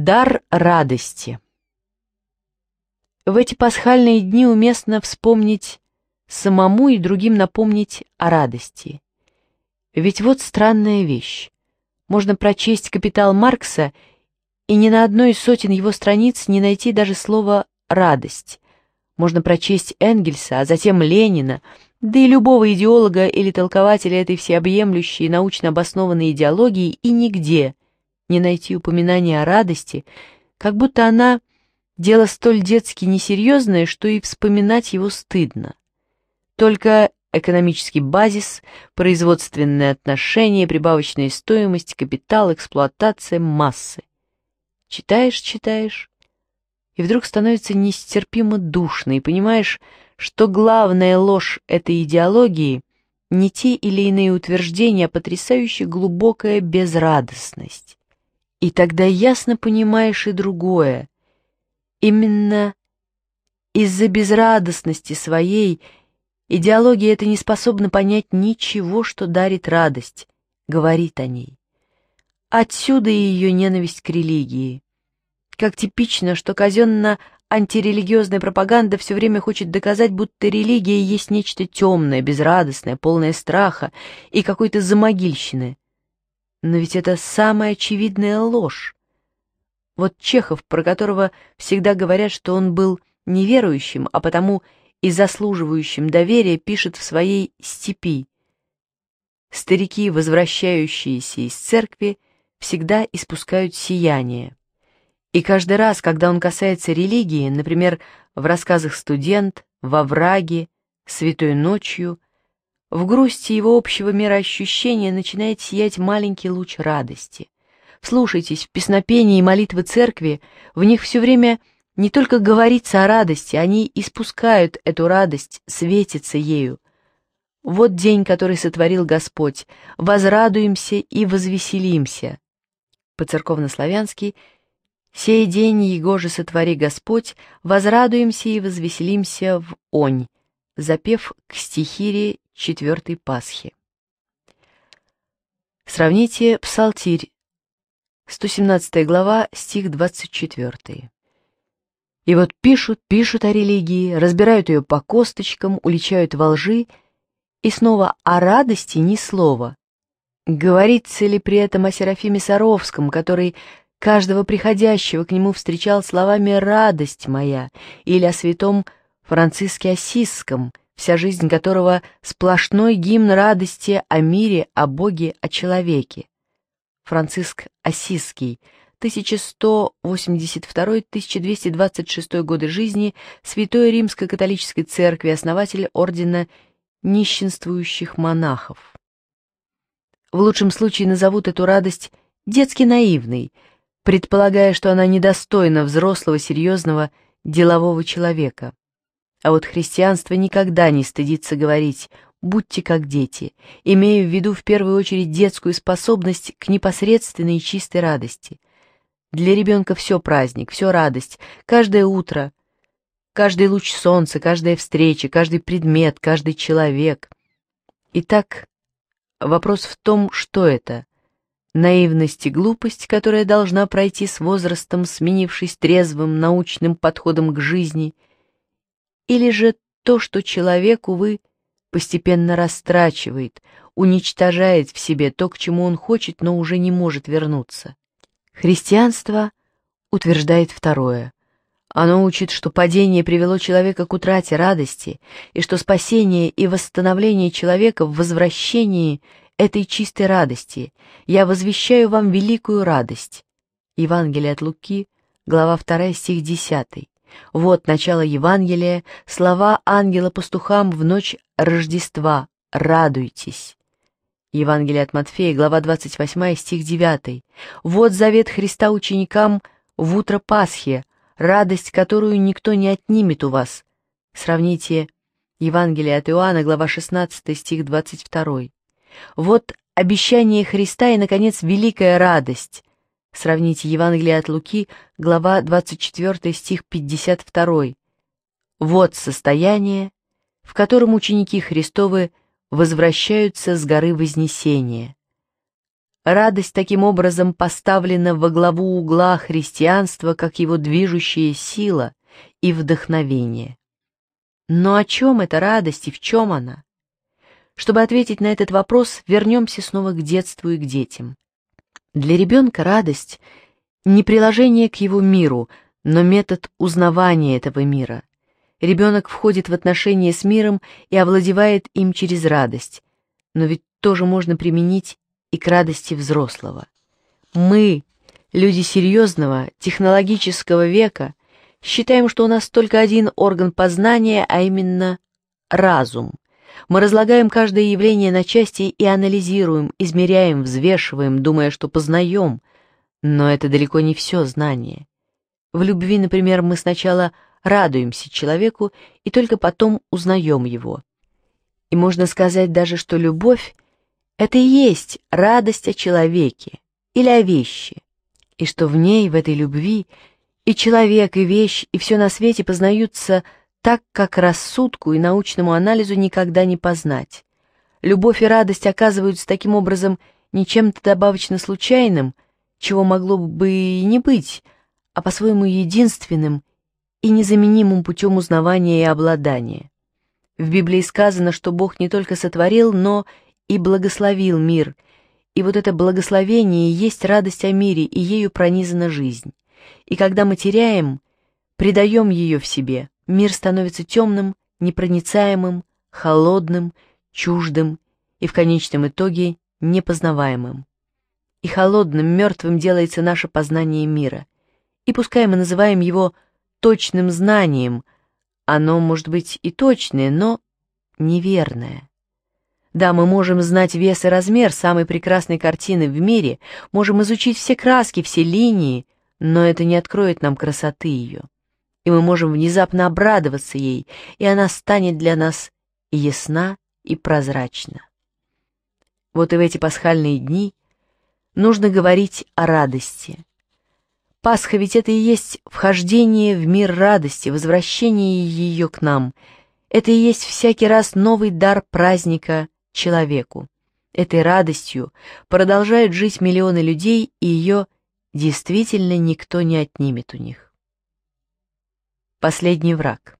Дар радости. В эти пасхальные дни уместно вспомнить самому и другим напомнить о радости. Ведь вот странная вещь. Можно прочесть «Капитал Маркса» и ни на одной из сотен его страниц не найти даже слово «радость». Можно прочесть Энгельса, а затем Ленина, да и любого идеолога или толкователя этой всеобъемлющей научно обоснованной идеологии, и нигде не найти упоминания о радости, как будто она дело столь детски несерьезное, что и вспоминать его стыдно. Только экономический базис, производственные отношения, прибавочная стоимость, капитал, эксплуатация, массы. Читаешь, читаешь, и вдруг становится нестерпимо душно, и понимаешь, что главная ложь этой идеологии — не те или иные утверждения, а потрясающе глубокая безрадостность. И тогда ясно понимаешь и другое. Именно из-за безрадостности своей идеология эта не способна понять ничего, что дарит радость, говорит о ней. Отсюда и ее ненависть к религии. Как типично, что казенно антирелигиозная пропаганда все время хочет доказать, будто религия есть нечто темное, безрадостное, полное страха и какой-то замогильщины – но ведь это самая очевидная ложь. Вот Чехов, про которого всегда говорят, что он был неверующим, а потому и заслуживающим доверия, пишет в своей «Степи». Старики, возвращающиеся из церкви, всегда испускают сияние. И каждый раз, когда он касается религии, например, в рассказах «Студент», «Во враге», «Святой ночью», в грусти его общего мироощущения начинает сиять маленький луч радости. Слушайтесь, в песнопении и молитвы церкви в них все время не только говорится о радости, они испускают эту радость, светятся ею. Вот день, который сотворил Господь, возрадуемся и возвеселимся. По-церковнославянски «Сей день Его же сотвори Господь, возрадуемся и возвеселимся в онь», запев к стихире четвертой Пасхи. Сравните Псалтирь, 117 глава, стих 24. И вот пишут, пишут о религии, разбирают ее по косточкам, уличают во лжи, и снова о радости ни слова. Говорится ли при этом о Серафиме Саровском, который каждого приходящего к нему встречал словами «радость моя» или о святом Франциске Осисском – вся жизнь которого сплошной гимн радости о мире, о Боге, о человеке. Франциск Осиский, 1182-1226 годы жизни, святой Римской католической церкви, основатель ордена нищенствующих монахов. В лучшем случае назовут эту радость детски наивной, предполагая, что она недостойна взрослого, серьезного, делового человека. А вот христианство никогда не стыдится говорить «будьте как дети», имея в виду в первую очередь детскую способность к непосредственной и чистой радости. Для ребенка все праздник, все радость, каждое утро, каждый луч солнца, каждая встреча, каждый предмет, каждый человек. Итак, вопрос в том, что это – наивность и глупость, которая должна пройти с возрастом, сменившись трезвым научным подходом к жизни – или же то, что человек, увы, постепенно растрачивает, уничтожает в себе то, к чему он хочет, но уже не может вернуться. Христианство утверждает второе. Оно учит, что падение привело человека к утрате радости, и что спасение и восстановление человека в возвращении этой чистой радости. Я возвещаю вам великую радость. Евангелие от Луки, глава 2, стих 10. Вот начало Евангелия, слова ангела пастухам в ночь Рождества «Радуйтесь». Евангелие от Матфея, глава 28, стих 9. Вот завет Христа ученикам в утро Пасхи, радость, которую никто не отнимет у вас. Сравните Евангелие от Иоанна, глава 16, стих 22. Вот обещание Христа и, наконец, великая радость, Сравните Евангелие от Луки, глава 24, стих 52. «Вот состояние, в котором ученики Христовы возвращаются с горы Вознесения». Радость таким образом поставлена во главу угла христианства как его движущая сила и вдохновение. Но о чем эта радость и в чем она? Чтобы ответить на этот вопрос, вернемся снова к детству и к детям. Для ребенка радость — не приложение к его миру, но метод узнавания этого мира. Ребенок входит в отношения с миром и овладевает им через радость, но ведь тоже можно применить и к радости взрослого. Мы, люди серьезного, технологического века, считаем, что у нас только один орган познания, а именно разум — мы разлагаем каждое явление на части и анализируем, измеряем, взвешиваем, думая, что познаем. Но это далеко не все знание. В любви, например, мы сначала радуемся человеку и только потом узнаем его. И можно сказать даже, что любовь — это и есть радость о человеке или о вещи, и что в ней, в этой любви, и человек, и вещь, и все на свете познаются — так, как рассудку и научному анализу никогда не познать. Любовь и радость оказываются таким образом не чем-то добавочно случайным, чего могло бы и не быть, а по-своему единственным и незаменимым путем узнавания и обладания. В Библии сказано, что Бог не только сотворил, но и благословил мир, и вот это благословение есть радость о мире, и ею пронизана жизнь. И когда мы теряем, предаем ее в себе – мир становится темным, непроницаемым, холодным, чуждым и в конечном итоге непознаваемым. И холодным, мертвым делается наше познание мира. И пускай мы называем его точным знанием, оно может быть и точное, но неверное. Да, мы можем знать вес и размер самой прекрасной картины в мире, можем изучить все краски, все линии, но это не откроет нам красоты ее и мы можем внезапно обрадоваться ей, и она станет для нас и ясна, и прозрачна. Вот и в эти пасхальные дни нужно говорить о радости. Пасха ведь это и есть вхождение в мир радости, возвращение ее к нам. Это и есть всякий раз новый дар праздника человеку. Этой радостью продолжают жить миллионы людей, и ее действительно никто не отнимет у них. Последний враг.